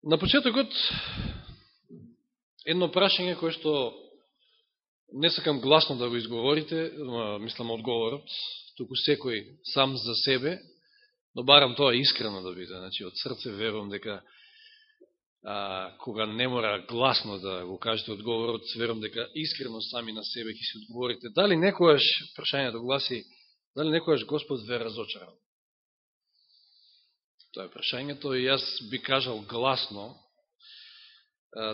На почетокот, едно прашање кое што не сакам гласно да го изговорите, мислам одговорот, туку секој сам за себе, но барам тоа искрено да биде. Значи, од срце верувам дека а, кога не мора гласно да го кажете одговорот, верувам дека искрено сами на себе ќе се одговорите. Дали некојаш, прашањето гласи, дали некојаш Господ ве разочарал? Тоа е прашањето и јас би кажал гласно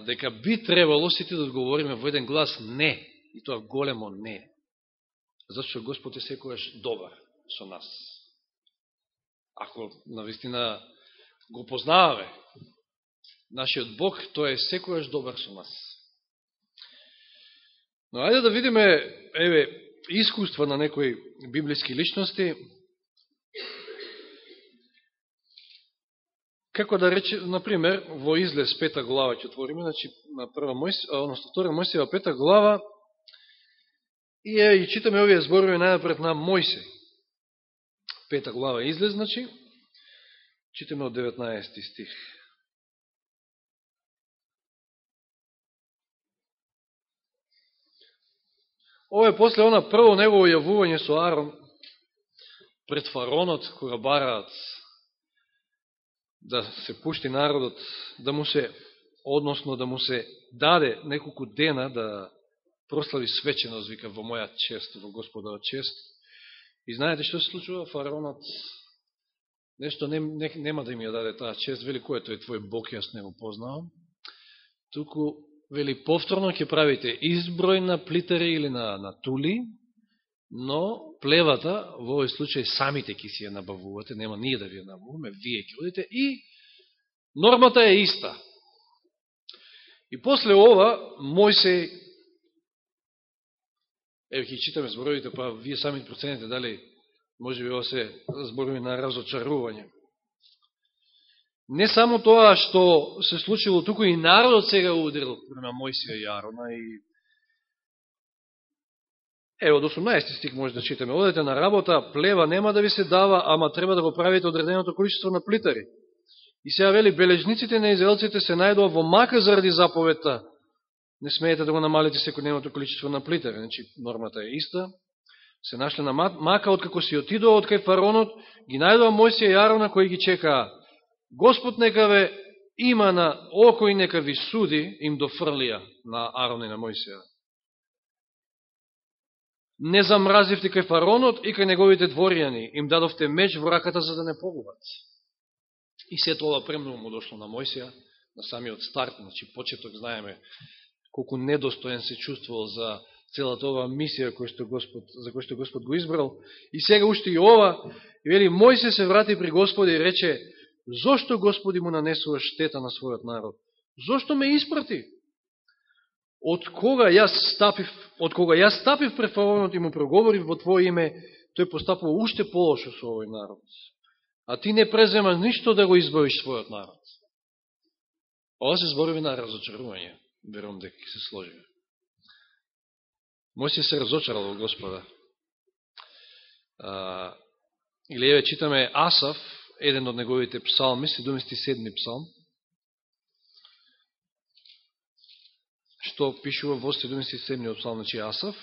дека би требало сите да одговориме во еден глас не, и тоа големо не. Зашто Господ е секојаш добар со нас. Ако навистина го познаваме нашиот Бог, тој е секојаш добар со нас. Но ајде да видиме, еве, искуства на некои библиски личности, Како да рече, например, во излез пета глава ќе отвориме, значи на прва Мојси, одnosno втора Мојсија пета глава и е, и читаме овие зборови најнапред на Мојсей. Пета глава излез, значи, читаме од 19 стих. Ова е после она прво негово јавување со Арон пред фаронот, кога бараат да се пушти народот, да му се, односно да му се даде неколку дена да прослави свеченост, вика, во моја чест, во Господа чест. И знаете што се случува? Фараонот нешто не, не, нема да ми ја даде таа чест, вели, кој е тој твој Бог, јас не го познавам. Туку, вели, повторно ќе правите изброј на плитари или на, на тули, но плевата, во овој случај, самите ќе си ја набавувате, нема ние да ви ја набавуваме, вие ќе одите и нормата е иста. И после ова, Мојсей, еве ќе читаме зборовите, па вие сами процените дали може би ова се зборови на разочарување. Не само тоа што се случило туку и народот сега удрил према Мојсија и Арона и Е, од 18 стик може да читаме. Одете на работа, плева нема да ви се дава, ама треба да го правите одреденото количество на плитари. И сега вели, бележниците на израелците се најдува во мака заради заповета. Не смеете да го намалите секојдневното количество на плитари. Значи, нормата е иста. Се нашле на мака, откако си отидува од кај фаронот, ги најдува Мојсија и Арона кои ги чекаа. Господ нека ве има на око и нека ви суди, им дофрлија на Арон и на Мојсија не замразивте кај фаронот и кај неговите дворјани, им дадовте меч во раката за да не погубат. И се тоа премногу му дошло на Мојсија, на самиот старт, значи почеток знаеме колку недостоен се чувствувал за целата ова мисија кој што Господ, за која што Господ го избрал. И сега уште и ова, и вели, Мојсе се врати при Господа и рече, зошто Господи му нанесува штета на својот народ? Зошто ме испрати? Од кога јас стапив, од кога јас стапив пред фараонот и му проговорив во Твое име, тој постапува уште полошо со овој народ. А ти не презема ништо да го избавиш својот народ. Ова се зборови на разочарување. Верувам дека се сложи. Мојси се разочарал во Господа. А, или еве читаме Асав, еден од неговите псалми, 77 псалм, што пишува во 77 псалм, значи Асав.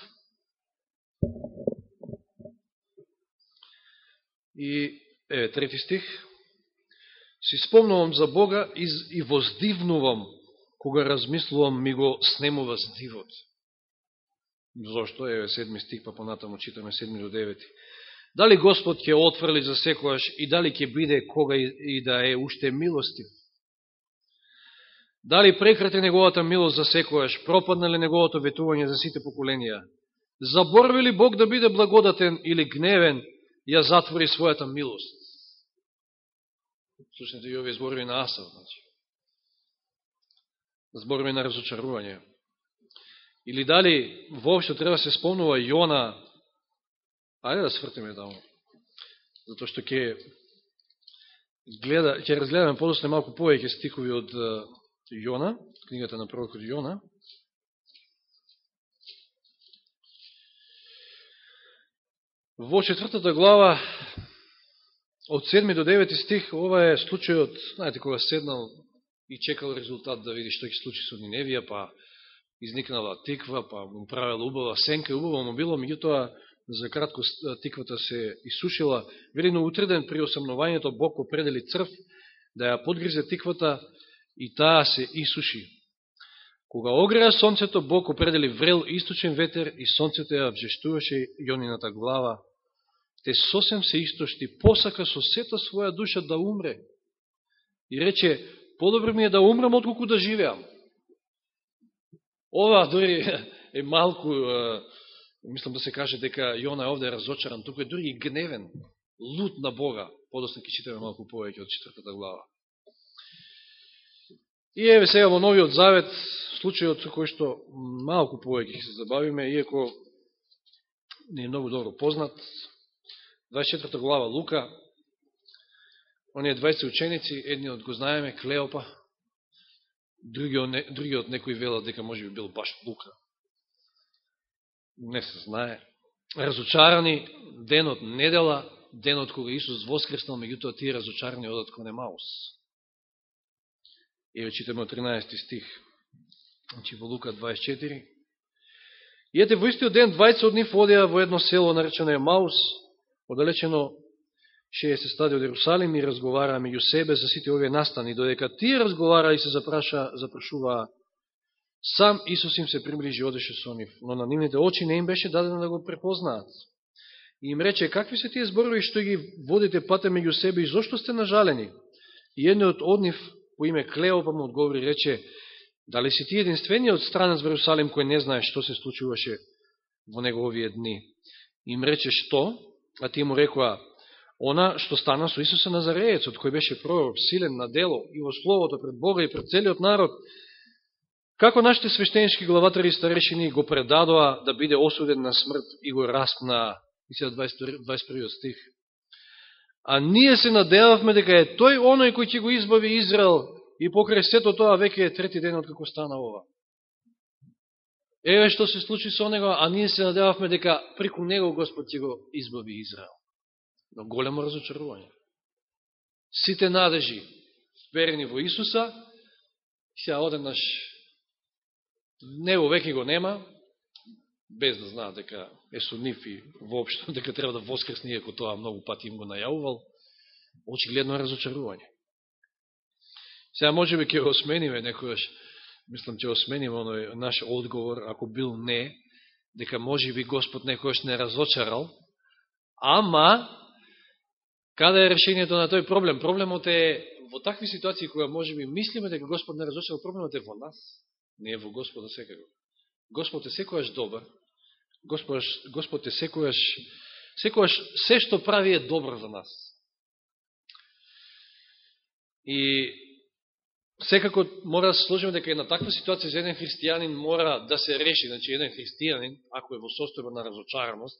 И, е, трети стих. Си спомнувам за Бога и, и воздивнувам, кога размислувам, ми го снемува здивот. Зошто? Еве, седми стих, па понатаму читаме седми до девети. Дали Господ ќе отврли за секојаш и дали ќе биде кога и, и да е уште милостив? Дали прекрати неговата милост за секојаш, пропадна ли неговото ветување за сите поколенија? Заборви ли Бог да биде благодатен или гневен, ја затвори својата милост? Слушнете и овие зборови на Асав, значи. Зборови на разочарување. Или дали воопшто треба се спомнува Јона, ајде да свртиме таму, затоа што ќе гледа, ќе разгледаме подосле малку повеќе стикови од Јона, книгата на пророкот Јона. Во четвртата глава, од 7 до 9 стих, ова е случајот, знаете, кога седнал и чекал резултат да види што ќе случи со Ниневија, па изникнала тиква, па му правила убава сенка, убава му било, меѓутоа за кратко тиквата се исушила. Велино утреден при осамнувањето Бог определи црв да ја подгризе тиквата и таа се исуши. Кога огреа сонцето, Бог определи врел источен ветер и сонцето ја вжештуваше Јонината глава. Те сосем се истошти, посака со сета своја душа да умре. И рече, подобро ми е да умрам, отколку да живеам. Ова дори е малку, мислам да се каже дека Јона овде е разочаран, туку е дори и гневен, лут на Бога. Подосно ќе читаме малку повеќе од четвртата глава. И еве сега во Новиот Завет, случајот со кој што малку повеќе се забавиме, иако не е многу добро познат, 24 глава Лука, оние 20 ученици, едниот го знаеме, Клеопа, другиот, другиот некој вела дека може би бил баш Лука. Не се знае. Разочарани денот недела, денот кога Исус воскреснал, меѓутоа тие разочарани одат кон Емаус. И да читаме од 13 стих. Значи во Лука 24. И ете во истиот ден 20 од нив одеа во едно село наречено Емаус, одалечено ше се стади од Иерусалим и разговараа меѓу себе за сите овие настани, додека тие разговараа и се запраша, запрашуваа, сам Исус им се приближи и одеше со нив, но на нивните очи не им беше дадено да го препознаат. И им рече, какви се тие зборови што ги водите пате меѓу себе и зошто сте нажалени? И едниот од нив, по име Клеопа, му одговори, рече, дали си ти единствениот странец во Иерусалим кој не знае што се случуваше во неговие дни? И им рече, што? А ти му рекоа, она што стана со Исуса Назареецот, кој беше пророк, силен на дело и во словото пред Бога и пред целиот народ, како нашите свештенички главатари и старешини го предадоа да биде осуден на смрт и го распнаа, и 21 стих. А ние се надевавме дека е тој оној кој ќе го избави Израел и покрај сето тоа веќе е трети ден од како стана ова. Еве што се случи со него, а ние се надевавме дека преку него Господ ќе го избави Израел но големо разочарување. Сите надежи верени во Исуса, сега одеднаш него веќе го нема, без да знаат дека е со нив и воопшто дека треба да воскресни, ако тоа многу пати им го најавувал, очигледно разочарување. Сега може би ќе го смениме некојаш, мислам ќе го смениме оној наш одговор, ако бил не, дека може би Господ некојаш не разочарал, ама Каде е решението на тој проблем? Проблемот е во такви ситуации кога може би мислиме дека Господ не разочарал, проблемот е во нас, не е во Господа секако. Господ е секојаш добар, Господ, Господ е секојаш, секојаш се што прави е добро за нас. И секако мора да се сложиме дека е на таква ситуација за еден христијанин мора да се реши, значи еден христијанин, ако е во состојба на разочараност,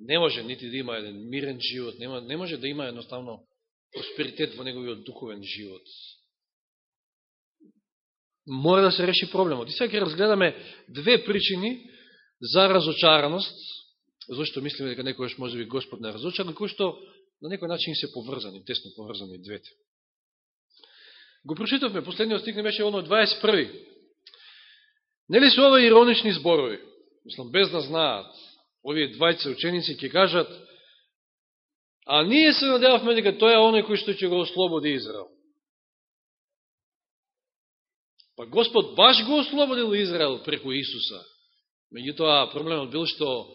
не може нити да има еден мирен живот, не, не може да има едноставно просперитет во неговиот духовен живот. Мора да се реши проблемот. И сега ќе разгледаме две причини за разочараност, зашто мислиме дека некојаш може би Господ не разочаран, кој што на некој начин се поврзани, тесно поврзани двете. Го прочитавме, последниот стик не беше оно 21. Нели се ова иронични зборови? Мислам, без да знаат овие двајца ученици ќе кажат, а ние се надевавме дека тој е оној кој што ќе го ослободи Израел. Па Господ баш го ослободил Израел преку Исуса. Меѓутоа, проблемот бил што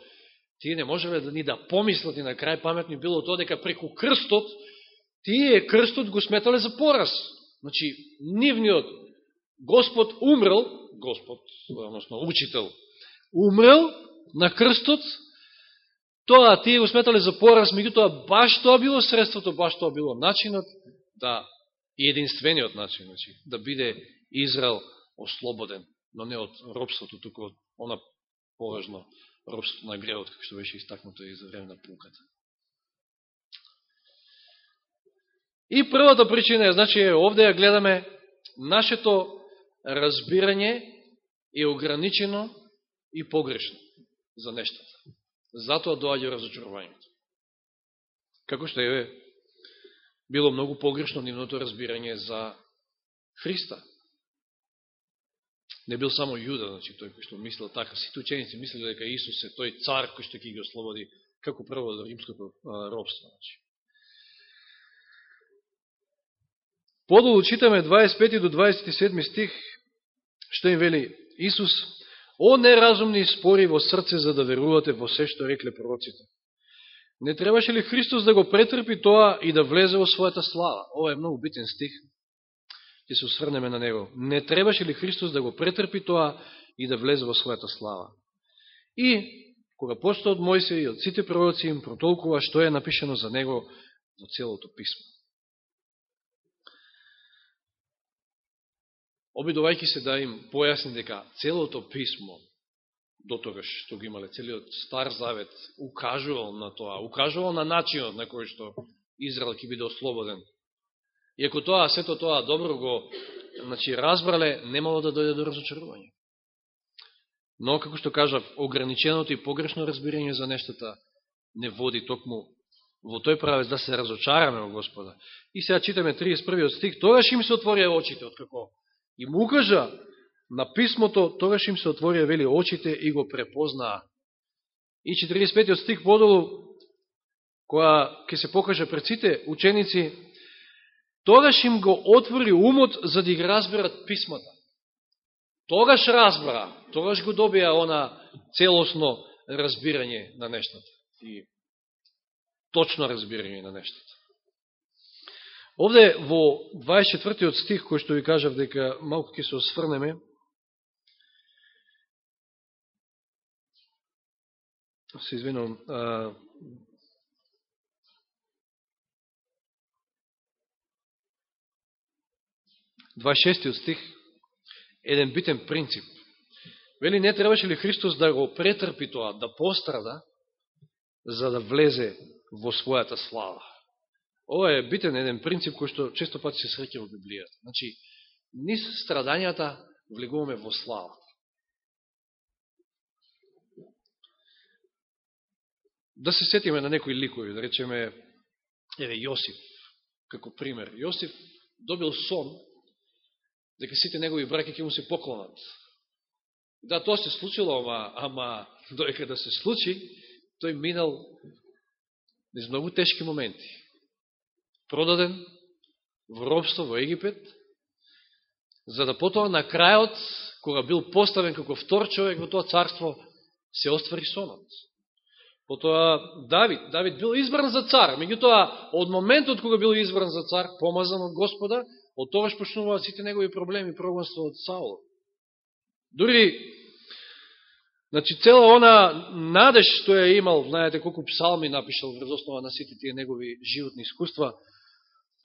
тие не можеле да ни да помислат и на крај паметни било тоа дека преку крстот, тие крстот го сметале за пораз. Значи, нивниот Господ умрел, Господ, односно учител, умрел на крстот, тоа тие го сметале за пораз, меѓутоа баш тоа било средството, баш тоа било начинот да и единствениот начин, значи, да биде Израел ослободен, но не од робството, туку од она поважно робството на греот, како што беше истакнато и за време на пулката. И првата причина е, значи, овде ја гледаме нашето разбирање е ограничено и погрешно за нештата. Затоа доаѓа разочарувањето. Како што е било многу погрешно нивното разбирање за Христа. Не бил само Јуда, значи, тој кој што мислил така. Сите ученици мислили дека Исус е тој цар кој што ќе ги ослободи како прво од римското робство. Значи. Подолу читаме 25 до 27 стих, што им вели Исус, О неразумни спори во срце за да верувате во се што рекле пророците. Не требаше ли Христос да го претрпи тоа и да влезе во својата слава? Ова е многу битен стих. Ќе се усврнеме на него. Не требаше ли Христос да го претрпи тоа и да влезе во својата слава? И кога почта од Мојсе и од сите пророци им протолкува што е напишено за него во целото писмо. обидувајќи се да им појасни дека целото писмо, до тогаш што го имале целиот Стар Завет, укажувал на тоа, укажувал на начинот на кој што Израел ќе биде ослободен. И тоа, сето тоа добро го значи, разбрале, немало да дојде до разочарување. Но, како што кажав, ограниченото и погрешно разбирање за нештата не води токму во тој правец да се разочараме во Господа. И сега читаме 31 стих, тогаш им се отворија очите, од како и му укажа на писмото, тогаш им се отворија вели очите и го препознаа. И 45 стих подолу, која ќе се покаже пред сите ученици, тогаш им го отвори умот за да ги разберат писмата. Тогаш разбра, тогаш го добија она целосно разбирање на нештата. И точно разбирање на нештата. Овде во 24 стих, кој што ви кажав дека малко ќе се осврнеме, се извинувам, 26 стих, еден битен принцип. Вели, не требаше ли Христос да го претрпи тоа, да пострада, за да влезе во својата слава? Ова е битен еден принцип кој што често пати се среќа во Библијата. Значи, низ страдањата влегуваме во слава. Да се сетиме на некои ликови, да речеме, еве Јосиф, како пример. Јосиф добил сон, дека сите негови браки ќе му се поклонат. Да, тоа се случило, ама, ама доека да се случи, тој минал низ многу тешки моменти продаден во робство во Египет, за да потоа на крајот, кога бил поставен како втор човек во тоа царство, се оствари сонот. Потоа Давид, Давид бил избран за цар, меѓутоа од моментот кога бил избран за цар, помазан од Господа, од тогаш почнуваат сите негови проблеми, прогонство од Саул. Дури, значи, цела она надеж што ја имал, знаете колку псалми напишал врз основа на сите тие негови животни искуства,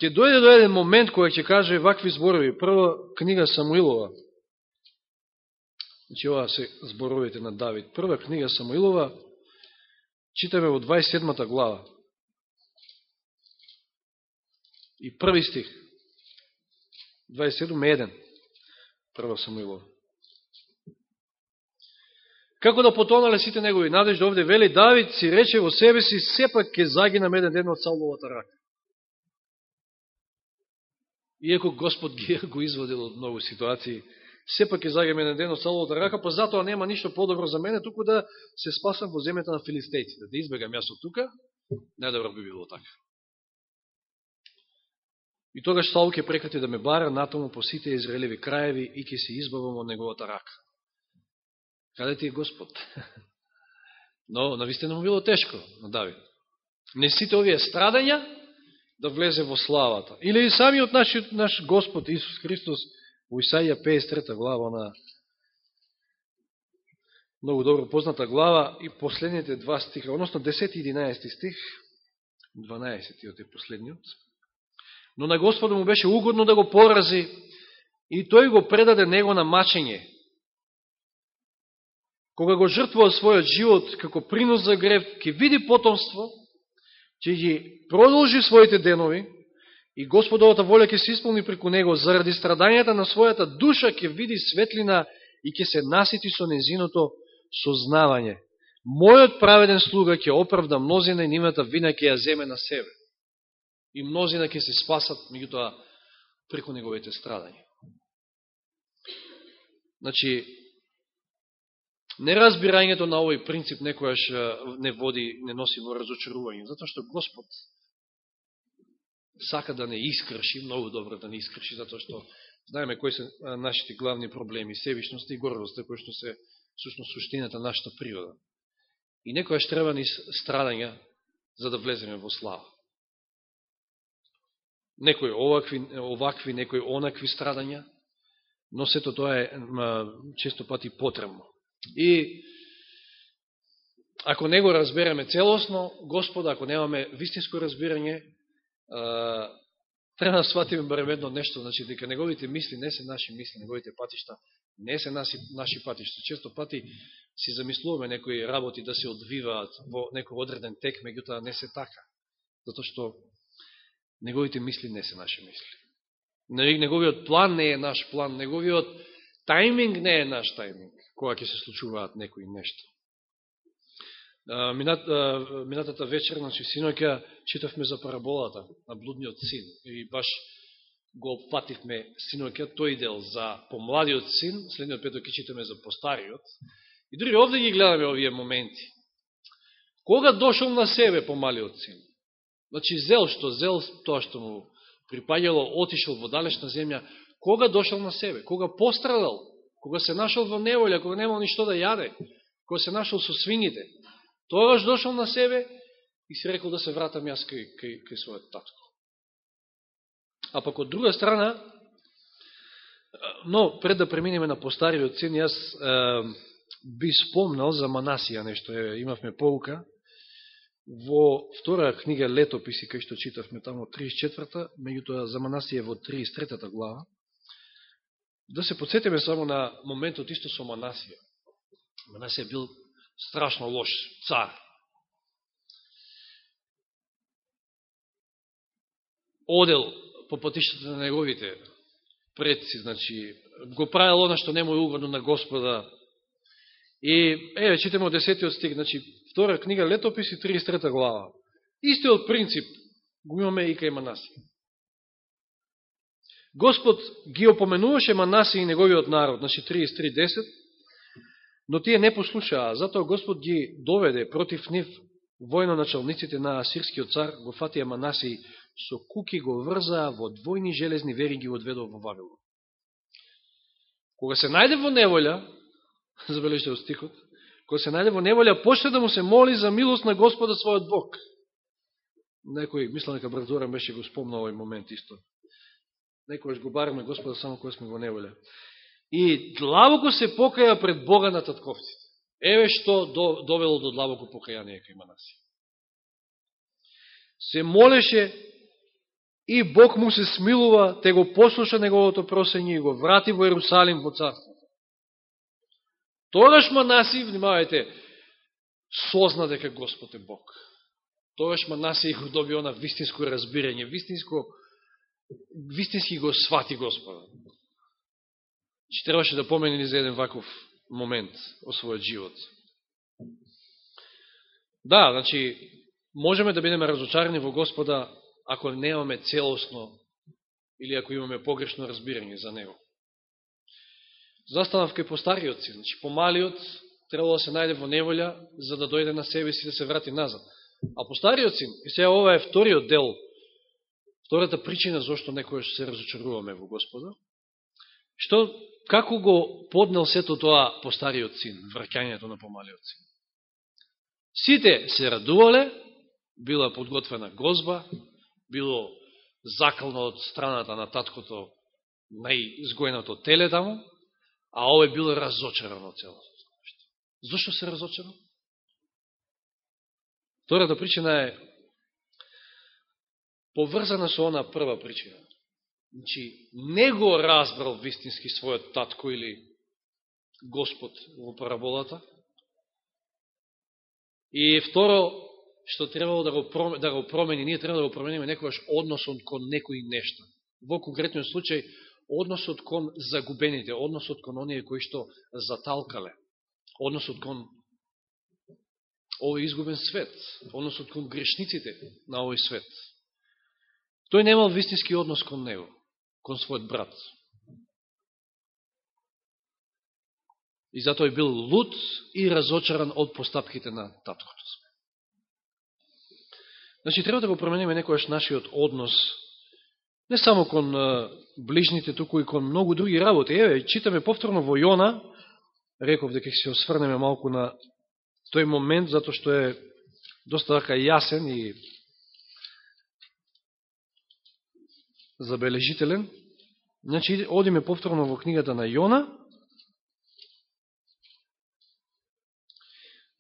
ќе дојде до еден момент кој ќе каже вакви зборови. Прва книга Самуилова. Значи, ова се зборовите на Давид. Прва книга Самуилова, читаме во 27 глава. И први стих. 27.1. Прва Самуилова. Како да потонале сите негови надежди, овде вели Давид си рече во себе си, сепак ќе загинам еден ден од Сауловата рака. Иако Господ ги го изводил од многу ситуации, сепак ќе загинам еден ден од Сауловата рака, па затоа нема ништо подобро за мене, туку да се спасам во земјата на филистејците, да избегам јас од тука, недобро би било така. И тогаш Саул ќе прекрати да ме бара натаму по сите израелеви краеви и ќе се избавам од неговата рака. Каде ти е Господ? Но, навистина му било тешко на Давид. Не сите овие страдања, да влезе во славата. Или и самиот наш, наш Господ Исус Христос во Исаија 53 глава на многу добро позната глава и последните два стиха, односно 10 и 11 стих, 12 е последниот. Но на Господа му беше угодно да го порази и тој го предаде него на мачење. Кога го жртвува својот живот како принос за грев, ќе види потомство, ќе ги продолжи своите денови и Господовата воля ќе се исполни преку него заради страдањата на својата душа ќе види светлина и ќе се насити со незиното сознавање. Мојот праведен слуга ќе оправда мнозина и нивната вина ќе ја земе на себе. И мнозина ќе се спасат, меѓутоа, преку неговите страдања. Значи, неразбирањето на овој принцип некојаш не води, не носи во разочарување, затоа што Господ сака да не искрши, многу добро да не искрши, затоа што знаеме кои се нашите главни проблеми, севишност и гордост, кои што се сушност суштината на нашата природа. И некојаш треба ни страдања за да влеземе во слава. Некои овакви, овакви, некои онакви страдања, но сето тоа е често пати потребно. И ако не го разбереме целосно, Господа, ако немаме вистинско разбирање, треба да сватиме барем едно нешто, значи дека неговите мисли не се наши мисли, неговите патишта не се наши, наши патишта. Често пати си замислуваме некои работи да се одвиваат во некој одреден тек, меѓутоа не се така. Затоа што неговите мисли не се наши мисли. Неговиот план не е наш план, неговиот тајминг не е наш тајминг, кога ќе се случуваат некои нешто. Минат, минатата вечер, значи синоќа, читавме за параболата на блудниот син и баш го опфативме синоќа тој дел за помладиот син, следниот петок ќе читаме за постариот. И дори овде ги гледаме овие моменти. Кога дошол на себе помалиот син? Значи зел што зел тоа што му припаѓало, отишел во далечна земја, кога дошол на себе? Кога пострадал? Кога се нашол во неволја, кога немал ништо да јаде? Кога се нашол со свините? Тогаш дошол на себе и си рекол да се вратам јас кај, кај, кај својот татко. А пак од друга страна, но пред да преминеме на постариот син, јас е, би спомнал за Манасија нешто, е, имавме поука, во втора книга Летописи, кај што читавме тамо 34-та, меѓутоа за Манасија во 33-та глава, да се подсетиме само на моментот исто со Манасија. Манасија бил страшно лош цар. Одел по патиштата на неговите предци, значи, го правил оно што не му е угодно на Господа. И, еве, читаме од 10 стих, значи, втора книга Летописи, 33 глава. Истиот принцип го имаме и кај Манаси. Господ ги опоменуваше Манаси и неговиот народ, значи 33.10, Но тие не послушаа, затоа Господ ги доведе против нив војноначалниците на асирскиот цар, го фатија Манаси, со куки го врзаа во двојни железни вериги ги одведо во Вавилон. Кога се најде во неволја, забележите од стихот, кој се најде во неволја, почне да му се моли за милост на Господа својот Бог. Некој, мислам дека брат беше го спомнал овој момент исто. Некојаш го бараме Господа само кој сме во неволја и длабоко се покаја пред Бога на татковците. Еве што довело до длабоко покаяние кај Манаси. Се молеше и Бог му се смилува, те го послуша неговото просење и го врати во Ерусалим во царство. Тогаш Манаси, внимавајте, созна дека Господ е Бог. Тогаш Манаси го доби она вистинско разбирање, вистинско, вистински го свати Господа че требаше да помени за еден ваков момент о својот живот. Да, значи, можеме да бидеме разочарани во Господа ако немаме целосно или ако имаме погрешно разбирање за Него. Застанав кај постариот си, значи помалиот требало да се најде во неволја за да дојде на себе си да се врати назад. А постариот син, и сега ова е вториот дел, втората причина зашто некојаш се разочаруваме во Господа, што Како го поднел сето тоа постариот син, враќањето на помалиот син? Сите се радувале, била подготвена гозба, било закално од страната на таткото најизгоеното теле таму, а овој било разочарано целото. Зошто се разочаран? Втората причина е поврзана со она прва причина. Значи, не го разбрал вистински својот татко или Господ во параболата. И второ, што требало да го, промени, да го промени, ние треба да го промениме некојаш односот кон некои нешта. Во конкретниот случај, односот кон загубените, односот кон оние кои што заталкале, односот кон овој изгубен свет, односот кон грешниците на овој свет. Тој немал вистински однос кон него кон својот брат. И затоа е бил луд и разочаран од постапките на таткото. Значи, треба да го промениме некојаш нашиот однос, не само кон ближните, туку и кон многу други работи. Еве, читаме повторно во Јона, реков дека ќе се осврнеме малку на тој момент, затоа што е доста така јасен и забележителен. Значи, одиме повторно во книгата на Јона.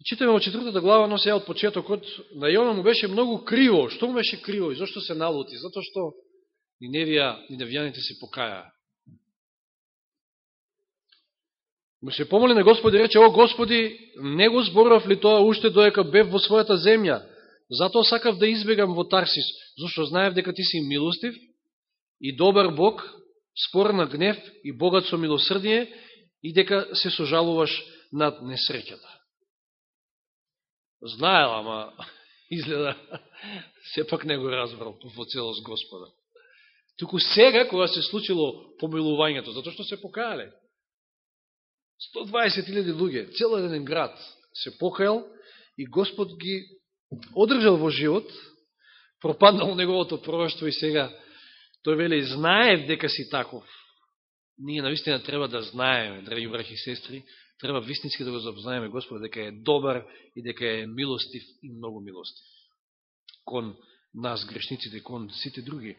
Читаме во четвртата глава, но сега од почетокот, на Јона му беше многу криво. Што му беше криво и зашто се налути? Затоа што Ниневија, ниневјаните се покаја. Му се помоли на Господи, рече, о Господи, не го зборував ли тоа уште доека бев во својата земја? Затоа сакав да избегам во Тарсис, зашто знаев дека ти си милостив и добар Бог, спор на гнев и богат со милосрдие и дека се сожалуваш над несреќата. Знаел, ама изгледа сепак не го разбрал во целост Господа. Туку сега, кога се случило помилувањето, затоа што се покајале. 120.000 луѓе, цел еден град се покајал и Господ ги одржал во живот, пропаднал неговото пророќство и сега тој вели, знаев дека си таков. Ние наистина треба да знаеме, драги брахи и сестри, треба вистински да го запознаеме Господ дека е добар и дека е милостив и многу милостив. Кон нас, грешниците, кон сите други.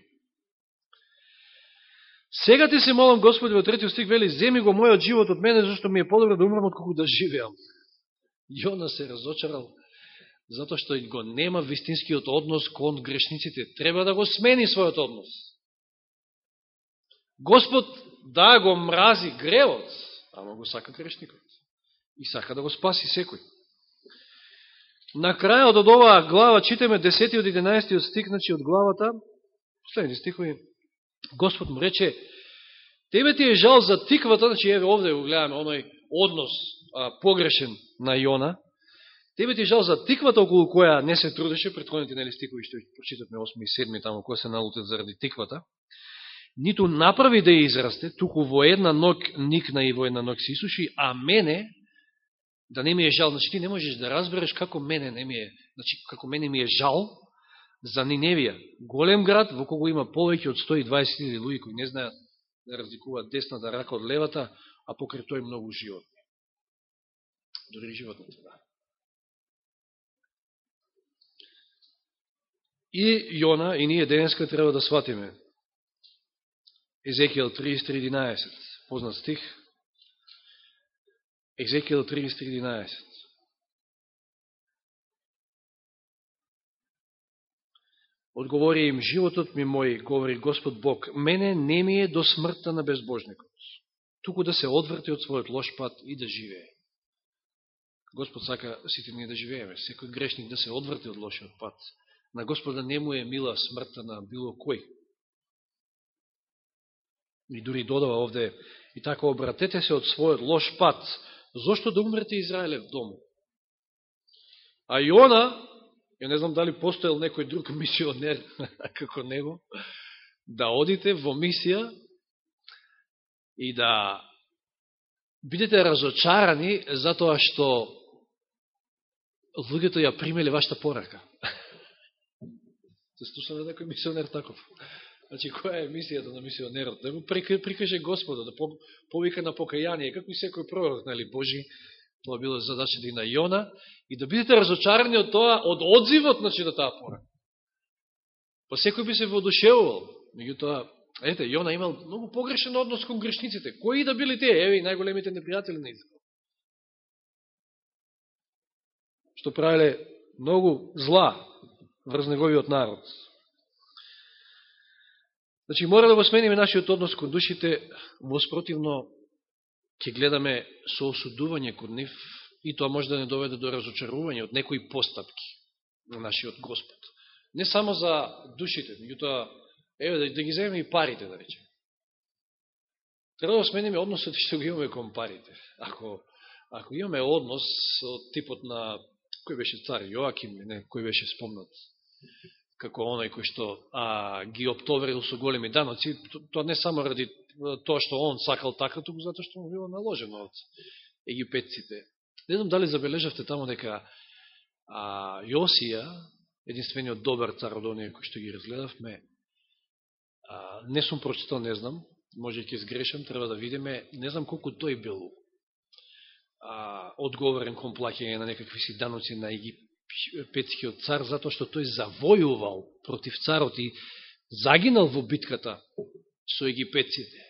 Сега ти се молам, Господи, во третиот стих вели, земи го мојот живот од мене, зашто ми е подобро да умрам отколку да живеам. Јона се разочарал, затоа што го нема вистинскиот однос кон грешниците. Треба да го смени својот однос. Господ, да, го мрази гревот, ама го сака грешникот. И сака да го спаси секој. На крајот од оваа глава, читаме 10 од 11 стих, значи од главата, последни стихови, Господ му рече, тебе ти е жал за тиквата, значи еве овде го гледаме оној однос а, погрешен на Јона, тебе ти е жал за тиквата околу која не се трудеше, предходните нели стикови што прочитавме 8 и 7 тамо, која се налутат заради тиквата, ниту направи да ја израсте, туку во една ног никна и во една ног се исуши, а мене, да не ми е жал, значи ти не можеш да разбереш како мене не ми е, значи како мене ми е жал, за Ниневија, голем град во кого има повеќе од 120.000 луѓе кои не знаат да разликуваат десната да рака од левата, а покрај тој многу животни. Дори животните, да. И Јона, и ние денеска треба да сватиме. Езекијал 33.11, познат стих. Езекијал 33.11. Одговори им, животот ми мој, говори Господ Бог, мене не ми е до смртта на безбожникот, туку да се одврти од својот лош пат и да живее. Господ сака сите ние да живееме, секој грешник да се одврти од лошиот пат. На Господа не му е мила смртта на било кој. И дури додава овде, и така обратете се од својот лош пат, зошто да умрете Израелев дому? А Иона, Ја не знам дали постоел некој друг мисионер како него, да одите во мисија и да бидете разочарани за тоа што луѓето ја примеле вашата порака. Се слуша на некој мисионер таков. Значи, која е мисијата на мисионерот? Да го прикаже Господа, да повика на покаяние, како и секој пророк, нали, Божи, Тоа било задачата и на Јона. И да бидете разочарани од тоа, од одзивот значи, на таа пора. Па секој би се воодушевувал. Меѓутоа, ете, Јона имал многу погрешен однос кон грешниците. Кои да били те? Еве и најголемите непријатели на Израел. Што правиле многу зла врз неговиот народ. Значи, мора да го смениме нашиот однос кон душите, воспротивно ќе гледаме со осудување кон нив и тоа може да не доведе до разочарување од некои постапки на нашиот Господ. Не само за душите, меѓутоа, еве да, да ги земеме и парите, да речем. Треба да смениме односот што го имаме кон парите. Ако, ако имаме однос од типот на, кој беше цар, Јоаким, не, кој беше спомнат, како оној кој што а, ги оптоверил со големи даноци, тоа не само ради тоа што он сакал така, туку затоа што му било наложено од египетците. Не знам дали забележавте тамо дека а, Јосија, единствениот добар цар од оние кои што ги разгледавме, а, не сум прочитал, не знам, може ќе сгрешам, треба да видиме, не знам колку тој бил а, одговорен кон плаќање на некакви си даноци на Египет египетскиот цар, затоа што тој завојувал против царот и загинал во битката со египетците.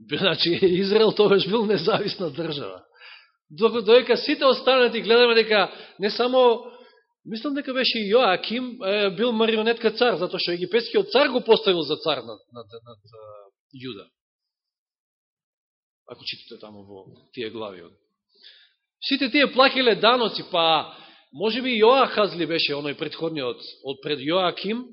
Значи, Израел тогаш бил независна држава. Докато доека сите останати гледаме дека не само, мислам дека беше и Јоаким бил марионетка цар, затоа што египетскиот цар го поставил за цар над, над, над, над Јуда. Ако читате тамо во тие глави. Сите тие плакиле даноци, па може би Јоахазли беше оној предходниот од пред Јоаким,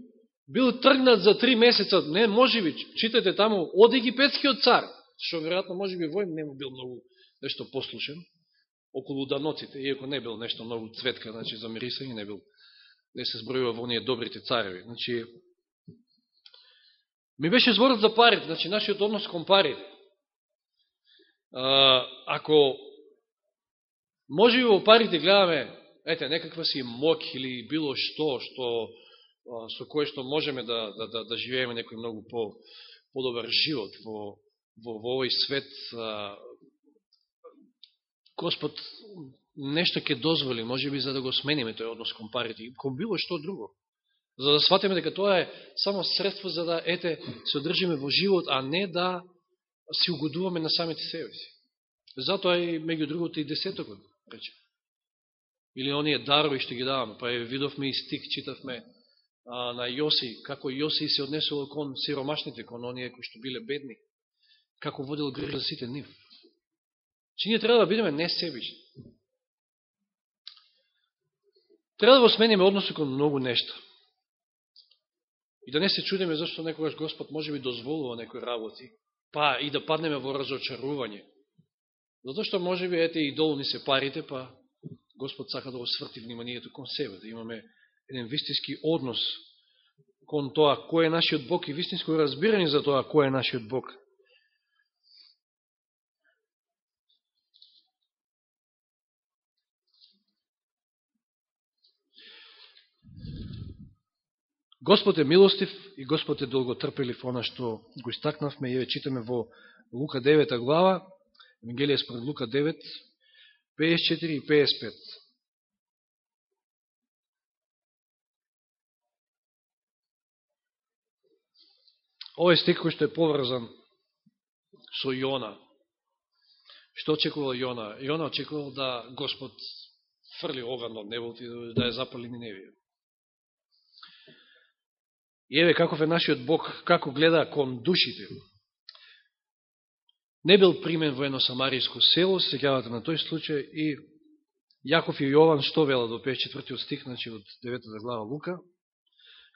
бил тргнат за три месеца, не, може би, читате таму, од египетскиот цар, што веројатно може би војм не бил многу нешто послушен, околу даноците, иако не бил нешто многу цветка, значи за мирисање не бил, не се збројува во оние добрите цареви. Значи, ми беше зборот за парите, значи нашиот однос кон парите. Ако може би во парите гледаме, ете, некаква си мок или било што, што со кое што можеме да, да, да, да живееме некој многу по, подобар живот во, во, во овој свет, а, Господ нешто ќе дозволи, може би за да го смениме тој однос кон парите, кон било што друго. За да сватиме дека тоа е само средство за да, ете, се одржиме во живот, а не да си угодуваме на самите себе си. Затоа и меѓу другото и десетокот, речем. Или оние дарови што ги даваме, па е видовме и стик, читавме а, на Јоси, како Јоси се однесувал кон сиромашните, кон оние кои што биле бедни, како водил грижа за сите нив. Че ние треба да бидеме не себични. Треба да го смениме односу кон многу нешта. И да не се чудиме зашто некогаш Господ може би дозволува некои работи, па и да паднеме во разочарување. Зато што може би ете и долу ни се парите, па Господ сака да го сврти вниманието кон себе, да имаме еден вистински однос кон тоа кој е нашиот Бог и вистинско разбирање за тоа кој е нашиот Бог. Господ е милостив и Господ е долготрпелив, она што го истакнавме и читаме во Лука 9 глава, Евангелие според Лука 9, 54 и 55. Овој стик кој што е поврзан со Јона. Што очекувал Јона? Јона очекувал да Господ фрли оган од небото и да ја запали Ниневија. И еве каков е нашиот Бог, како гледа кон душите. Не бил примен во едно самариско село, се сеќавате на тој случај, и Јаков и Јован што вела до 54 стих, значи од 9 глава Лука.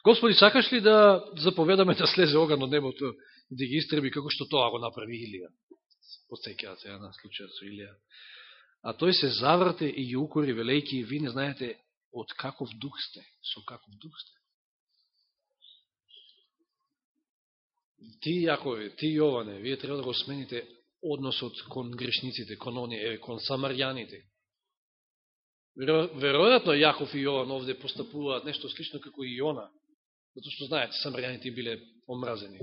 Господи, сакаш ли да заповедаме да слезе оган од небото и да ги истреби, како што тоа го направи Илија? Подсекјават се на случајот со Илија. А тој се заврте и ги укори, велејки, ви не знаете од каков дух сте, со каков дух сте. Ти, Јакове, ти, Јоване, вие треба да го смените односот кон грешниците, кон оние, кон самарјаните. Веројатно Јаков и Јован овде постапуваат нешто слично како и Јона, затоа што знаете, самарјаните биле омразени.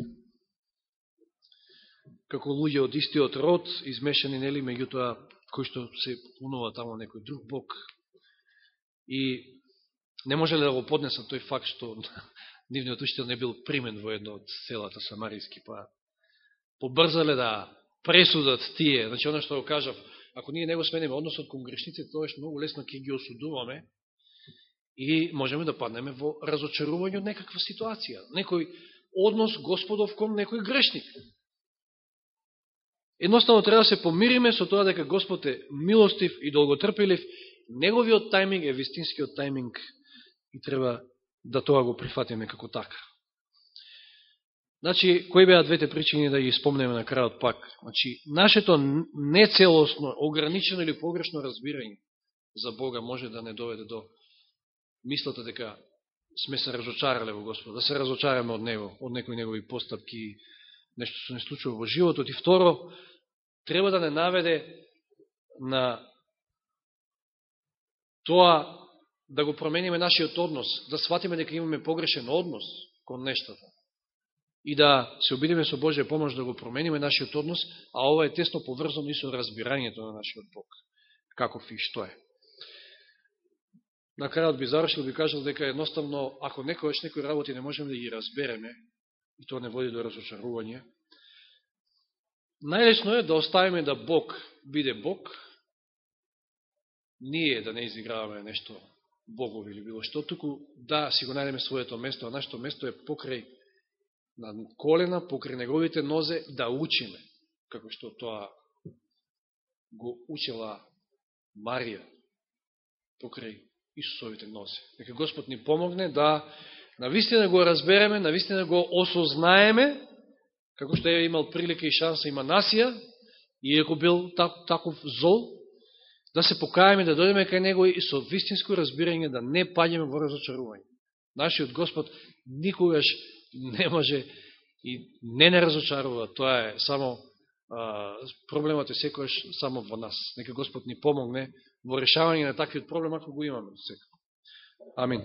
Како луѓе од истиот род, измешани, нели, меѓутоа, кој што се пунува тамо некој друг бог. И не можеле да го поднесат тој факт што нивниот учител не бил примен во едно од селата Самаријски, па побрзале да пресудат тие. Значи, оно што го кажав, ако ние не го смениме односот кон грешниците, тоа е многу лесно ќе ги осудуваме и можеме да паднеме во разочарување од некаква ситуација. Некој однос Господов кон некој грешник. Едноставно треба да се помириме со тоа дека Господ е милостив и долготрпелив. Неговиот тајминг е вистинскиот тајминг и треба да тоа го прифатиме како така. Значи, кои беа двете причини да ги спомнеме на крајот пак? Значи, нашето нецелосно, ограничено или погрешно разбирање за Бога може да не доведе до мислата дека сме се разочарале во Господ. да се разочараме од Него, од некои Негови постапки, нешто што не случува во животот. И второ, треба да не наведе на тоа да го промениме нашиот однос, да сватиме дека имаме погрешен однос кон нештата и да се обидиме со Божја помош да го промениме нашиот однос, а ова е тесно поврзано и со разбирањето на нашиот Бог, каков и што е. На крајот би завршил, би кажал дека едноставно, ако некојаш некој работи не можеме да ги разбереме, и тоа не води до разочарување, најлесно е да оставиме да Бог биде Бог, ние да не изиграваме нешто богови или било што, туку да си го најдеме своето место, а нашето место е покрај на колена, покрај неговите нозе, да учиме, како што тоа го учела Марија, покрај Исусовите нозе. Нека Господ ни помогне да навистина го разбереме, навистина го осознаеме, како што е имал прилика и шанса има насија, иако бил таков зол, да се покаеме, да дојдеме кај Него и со вистинско разбирање да не паѓаме во разочарување. Нашиот Господ никогаш не може и не не разочарува. Тоа е само а, проблемот е секојаш само во нас. Нека Господ ни помогне во решавање на таквиот проблем ако го имаме. секој. Амин.